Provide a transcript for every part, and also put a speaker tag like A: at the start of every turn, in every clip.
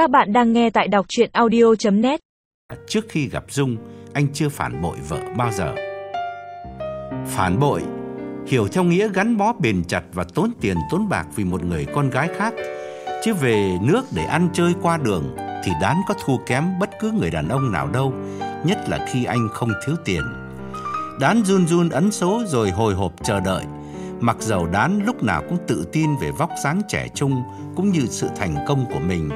A: Các bạn đang nghe tại đọc chuyện audio.net
B: Trước khi gặp Dung, anh chưa phản bội vợ bao giờ. Phản bội, hiểu theo nghĩa gắn bó bền chặt và tốn tiền tốn bạc vì một người con gái khác, chứ về nước để ăn chơi qua đường thì đán có thua kém bất cứ người đàn ông nào đâu, nhất là khi anh không thiếu tiền. Đán run run ấn số rồi hồi hộp chờ đợi, mặc dầu đán lúc nào cũng tự tin về vóc dáng trẻ trung cũng như sự thành công của mình.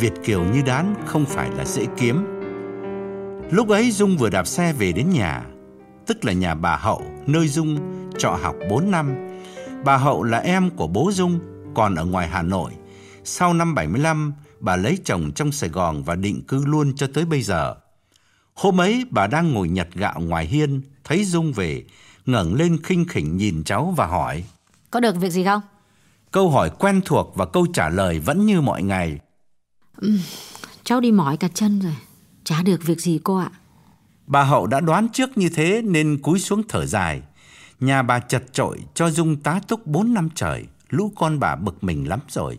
B: Việt kiều như đán không phải là dễ kiếm. Lúc ấy Dung vừa đạp xe về đến nhà, tức là nhà bà Hậu, nơi Dung trọ học 4 năm. Bà Hậu là em của bố Dung, còn ở ngoài Hà Nội. Sau năm 75, bà lấy chồng trong Sài Gòn và định cư luôn cho tới bây giờ. Hôm ấy bà đang ngồi nhặt gạo ngoài hiên, thấy Dung về, ngẩng lên khinh khỉnh nhìn cháu và hỏi.
C: Có được việc gì không?
B: Câu hỏi quen thuộc và câu trả lời vẫn như mọi ngày.
C: Cháu đi mỏi cả chân rồi. Chả được việc gì cô ạ.
B: Bà Hậu đã đoán trước như thế nên cúi xuống thở dài. Nhà bà chật trội cho Dung tá túc 4 năm trời. Lũ con bà bực mình lắm rồi.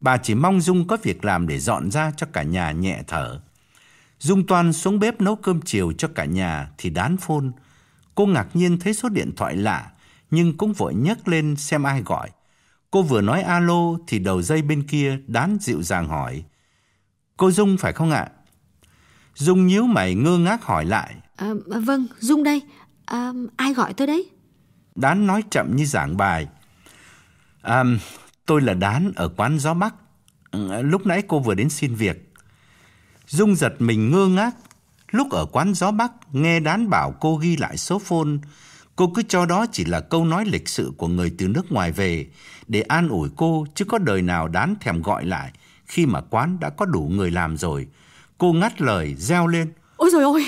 B: Bà chỉ mong Dung có việc làm để dọn ra cho cả nhà nhẹ thở. Dung Toan xuống bếp nấu cơm chiều cho cả nhà thì đán phôn. Cô ngạc nhiên thấy số điện thoại lạ, nhưng cũng vội nhấc lên xem ai gọi. Cô vừa nói alo thì đầu dây bên kia đán dịu dàng hỏi. Cô Dung phải không ạ? Dung nhíu mày ngơ ngác hỏi lại.
C: À, vâng, Dung đây. À, ai gọi tôi đấy?
B: Đán nói chậm như giảng bài. À, tôi là Đán ở quán Gió Bắc. Ừ, Lúc nãy cô vừa đến xin việc. Dung giật mình ngơ ngác. Lúc ở quán Gió Bắc, nghe Đán bảo cô ghi lại số phone. Cô cứ cho đó chỉ là câu nói lịch sự của người từ nước ngoài về để an ủi cô chứ có đời nào Đán thèm gọi lại khi mà quán đã có đủ người làm rồi. Cô ngắt lời, reo lên.
D: Ôi rồi ôi,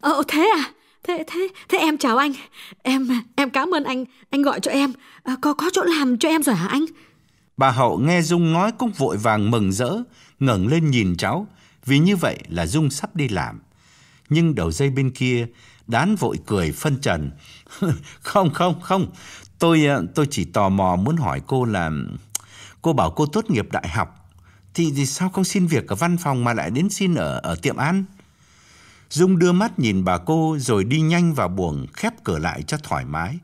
D: ờ, thế à? Thế thế thế em chào anh. Em em cảm ơn anh anh gọi cho em. À, có có chỗ làm cho em rồi hả anh?
B: Bà Hậu nghe Dung nói cũng vội vàng mừng rỡ, ngẩng lên nhìn cháu, vì như vậy là Dung sắp đi làm. Nhưng đầu dây bên kia, Đán vội cười phân trần. không, không, không, tôi ờ, tôi chỉ tò mò muốn hỏi cô là... Cô bảo cô tốt nghiệp đại học, thì, thì sao không xin việc ở văn phòng mà lại đến xin ở, ở tiệm ăn? Dung đưa mắt nhìn bà cô rồi đi nhanh vào buồng khép cửa lại cho thoải mái.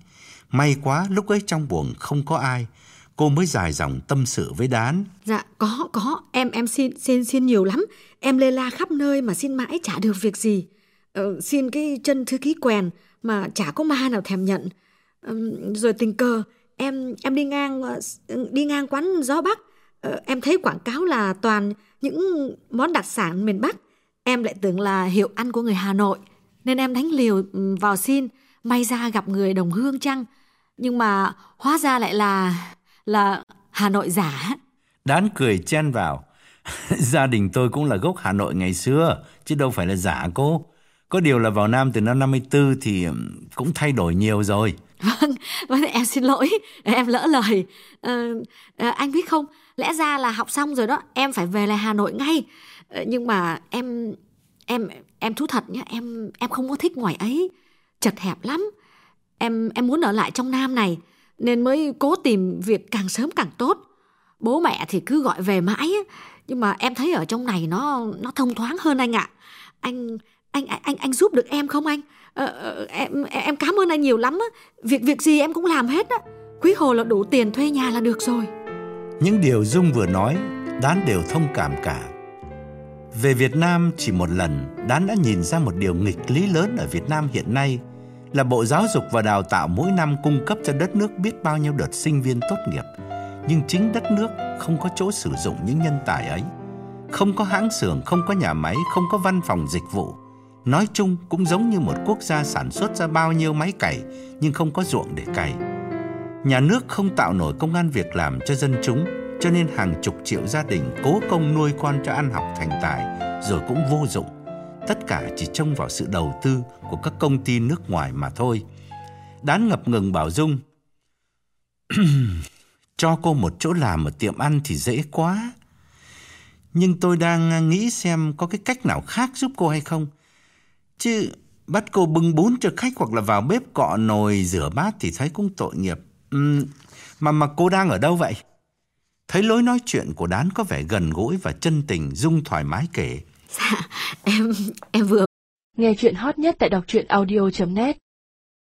B: May quá lúc ấy trong buồng không có ai, cô mới dài dòng tâm sự với Đán.
D: Dạ có có em em xin xin xin nhiều lắm. Em lê la khắp nơi mà xin mãi chả được việc gì. Ờ, xin cái chân thư ký quèn mà chả có ma nào thèm nhận. Ờ, rồi tình cờ em em đi ngang ờ, đi ngang quán gió Bắc, Ờ, em thấy quảng cáo là toàn những món đặc sản miền Bắc. Em lại tưởng là hiệu ăn của người Hà Nội nên em đánh liều vào xin, may ra gặp người đồng hương chăng. Nhưng mà hóa ra lại là là Hà Nội giả.
B: Đán cười chen vào. Gia đình tôi cũng là gốc Hà Nội ngày xưa, chứ đâu phải là giả cô. Có điều là vào Nam từ năm 54 thì cũng thay đổi nhiều rồi.
D: Vâng, vâng em xin lỗi, em lỡ lời. Ờ, ờ, anh biết không, lẽ ra là học xong rồi đó, em phải về lại Hà Nội ngay. Ờ, nhưng mà em em em thú thật nhé, em em không có thích ngoài ấy, chật hẹp lắm. Em em muốn ở lại trong Nam này nên mới cố tìm việc càng sớm càng tốt. Bố mẹ thì cứ gọi về mãi nhưng mà em thấy ở trong này nó nó thông thoáng hơn anh ạ. Anh anh anh anh anh giúp được em không anh? Ờ, ờ, em em cảm ơn anh nhiều lắm á. Việc việc gì em cũng làm hết á. Quý hồ là đủ tiền thuê nhà là được rồi.
B: Những điều Dung vừa nói, Đán đều thông cảm cả. Về Việt Nam chỉ một lần, Đán đã nhìn ra một điều nghịch lý lớn ở Việt Nam hiện nay là Bộ Giáo dục và Đào tạo mỗi năm cung cấp cho đất nước biết bao nhiêu đợt sinh viên tốt nghiệp. Nhưng chính đất nước không có chỗ sử dụng những nhân tài ấy. Không có hãng xưởng, không có nhà máy, không có văn phòng dịch vụ. Nói chung cũng giống như một quốc gia sản xuất ra bao nhiêu máy cày nhưng không có ruộng để cày. Nhà nước không tạo nổi công an việc làm cho dân chúng, cho nên hàng chục triệu gia đình cố công nuôi con cho ăn học thành tài rồi cũng vô dụng. Tất cả chỉ trông vào sự đầu tư của các công ty nước ngoài mà thôi. Đán ngập ngừng bảo Dung, cho cô một chỗ làm ở tiệm ăn thì dễ quá. Nhưng tôi đang nghĩ xem có cái cách nào khác giúp cô hay không. Chứ bắt cô bưng bún cho khách hoặc là vào bếp cọ nồi rửa bát thì thấy cũng tội nghiệp. Ừm, mà mà cô đang ở đâu vậy? Thấy lối nói chuyện của Đán có vẻ gần gũi và chân tình, Dung thoải mái kể.
D: Dạ, em em vừa
A: Nghe chuyện hot nhất tại đọc truyện audio.net